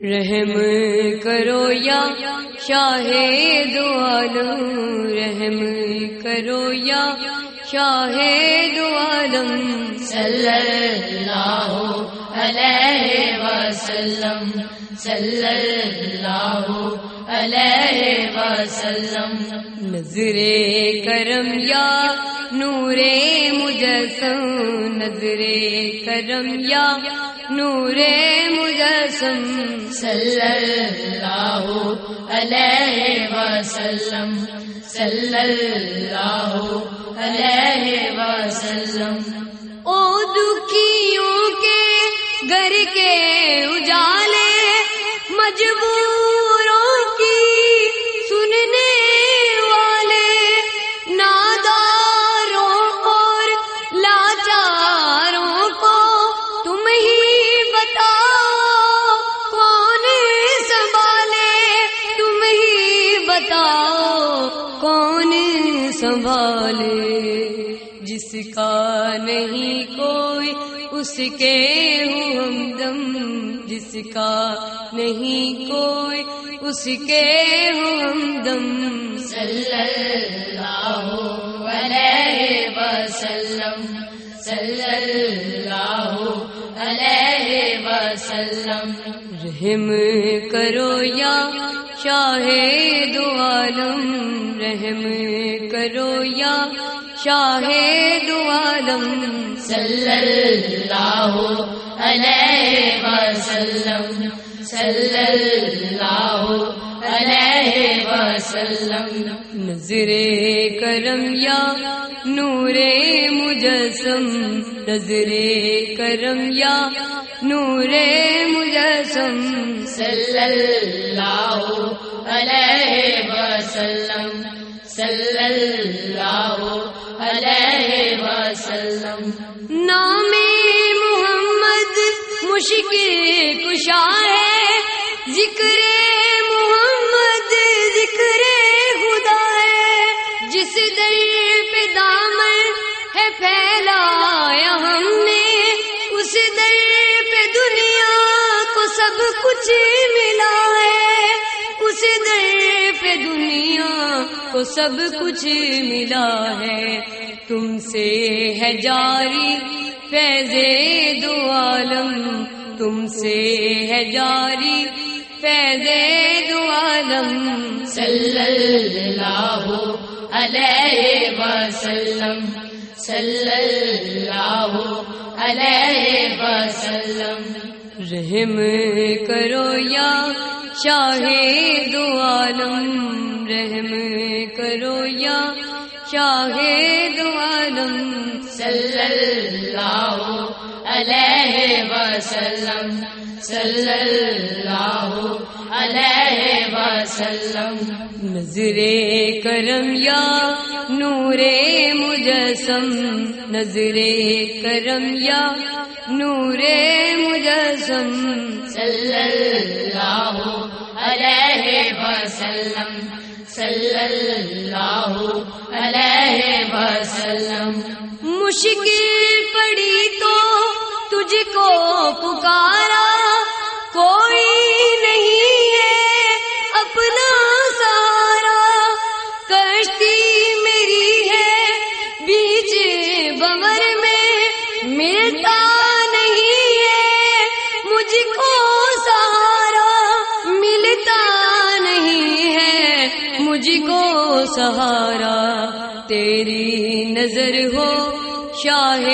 رحم کرو یا شاہ دو عالم رحم کرو یا شاہ دو عالم صلی اللہ علیہ وسلم صلی اللہ علیہ وسلم۔ نظر کرم یا نور مجسم نظر کرم یا نور مجسم صلی اللہ علیہ وسلم صلی اللہ علیہ وسلم۔ او دکھیوں کے گھر کے اجالے، مجبور سنبھالے جس کا نہیں کوئی اس کے ہوں ہمدم جس کا نہیں کوئی اس کے ہوں ہمدم صلی اللہ علیہ وسلم صلی اللہ علیہ وسلم۔ رحم کرو یا شاہ دو عالم رحم کرو یا شاہ دو عالم صلی اللہ علیہ وسلم صلی اللہ علیہ وسلم۔ نظر کرم یا نور مجسم نظر کرم یا نور صلی اللہ علیہ وسلم صلی اللہ علیہ وسلم۔ نام محمد مشکل کشا ہے، ذکر محمد ذکر خدا ہے۔ جس در پہ دامن ہے، پھیلایا ہم سب کچھ ملا ہے۔ اس در پہ دنیا کو سب کچھ ملا ہے۔ تم سے ہے جاری فیض دو عالم۔ تم سے ہے جاری فیض دو عالم۔ صلی اللہ علیہ وسلم۔ صلی اللہ علیہ وسلم۔ رحم کرو یا شاہ دو عالم، رحم کرو یا شاہ دو عالم، صلی اللہ علیہ وسلم، صلی اللہ علیہ وسلم۔ نظر کرم یا نور مجسم، نظر کرم یا نور وسلم صلی اللہ علیہ وسلم. صلی اللہ علیہ وسلم. مشکل پڑی تو تجھ کو پکارا سہارا تیری نظر ہو شاہ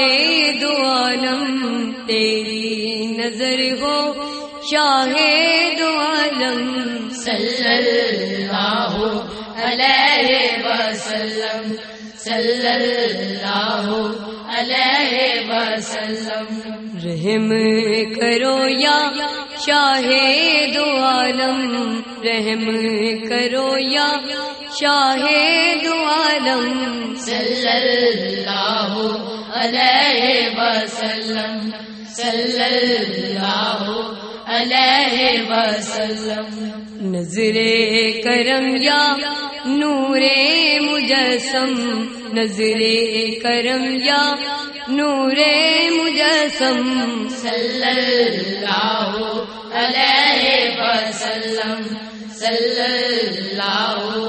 دو عالم تیری نظر ہو شاہ دو عالم۔ صلی اللہ علیہ وسلم صلی اللہ علیہ وسلم رحم کرو یا شاہ دو عالم رحم کرو یا شاہ دو عالم صلی اللہ علیہ وسلم صلی اللہ علیہ وسلم۔ نظر کرم یا نور مجسم نظر کرم یا نور مجسم۔ صلی اللہ علیہ صلی اللہ